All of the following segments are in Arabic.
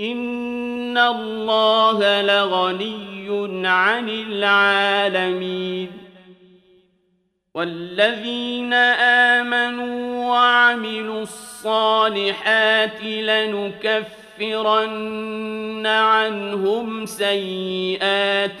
إن الله لغني عن العالمين والذين آمنوا وعملوا الصالحات لنكفرن عنهم سيئاتهم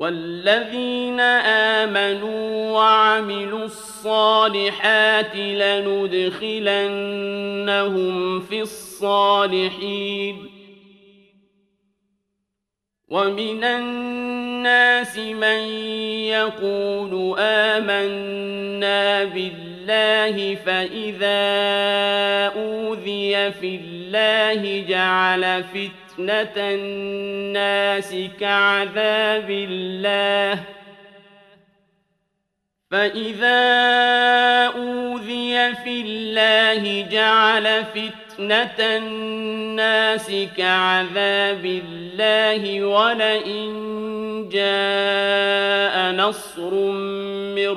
والذين آمنوا وعملوا الصالحات لندخلنهم في الصالحين ومن الناس من يقول آمنا بالله فإذا أوذي في الله جعل فتنة الناس كعذاب الله. فإذا أوذي في الله جعل فتنة الناس كعذاب الله. ولئن جاء نصر من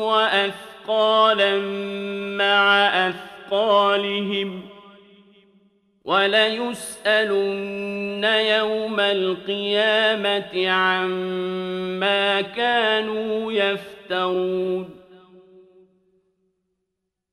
وأثقالا مع أثقالهم ۖ وليسألن يوم القيامة عما كانوا يفترون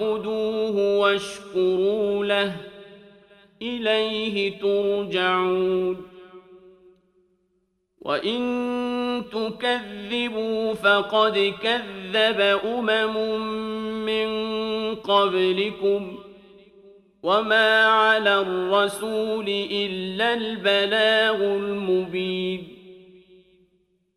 فاعبدوه واشكروا له. إليه ترجعون. وإن تكذبوا فقد كذب أمم من قبلكم. وما على الرسول إلا البلاغ المبين.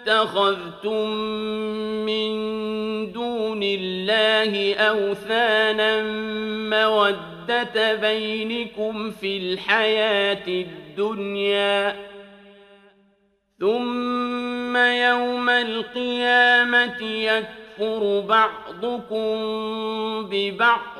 اتخذتم من دون الله أوثانا مودة بينكم في الحياة الدنيا ثم يوم القيامة يكفر بعضكم ببعض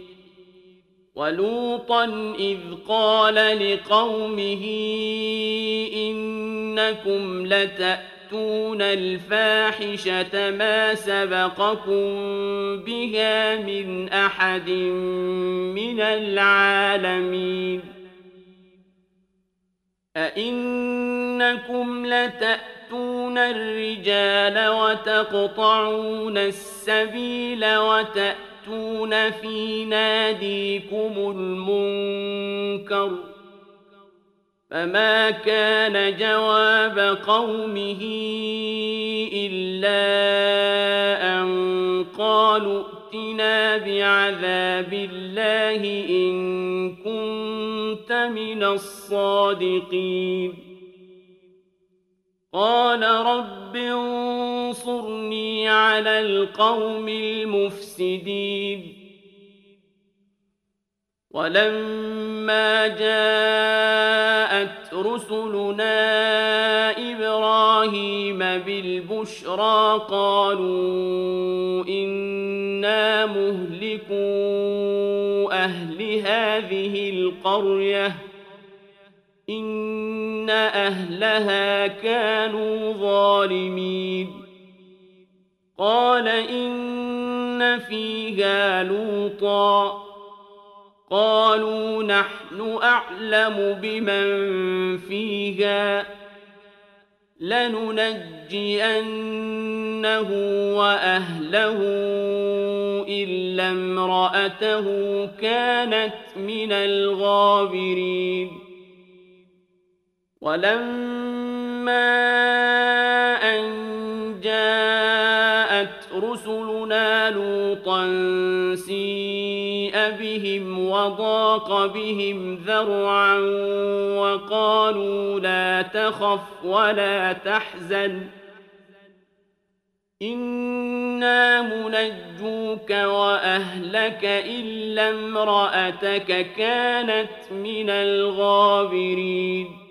ولوطا إذ قال لقومه إنكم لتأتون تأتون الفاحشة ما سبقكم بها من أحد من العالمين. أئنكم لتأتون الرجال وتقطعون السبيل وتأتون في ناديكم المنكر ۖ فما كان جواب قومه إلا أن قالوا ائتنا بعذاب الله إن كنت من الصادقين قال رب انصرني على القوم المفسدين. ولما جاءت رسلنا إبراهيم بالبشرى قالوا إنا مهلكو أهل هذه القرية. إن أهلها كانوا ظالمين قال إن فيها لوطا قالوا نحن أعلم بمن فيها لننجينه وأهله إلا امرأته كانت من الغابرين ولما أن جاءت رسلنا لوطا سيئ بهم وضاق بهم ذرعا وقالوا لا تخف ولا تحزن. إنا منجوك وأهلك إلا امرأتك كانت من الغابرين.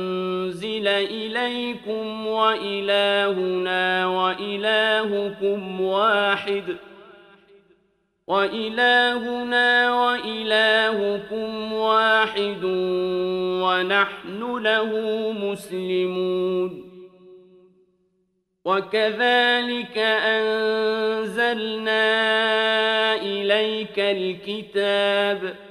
إليكم وإلهنا وإلهكم واحد. وإلهنا وإلهكم واحد ونحن له مسلمون. وكذلك أنزلنا إليك الكتاب.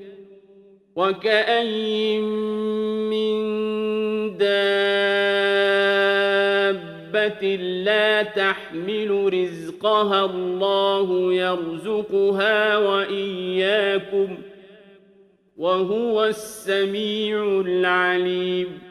وكأي من دابة لا تحمل رزقها الله يرزقها وإياكم وهو السميع العليم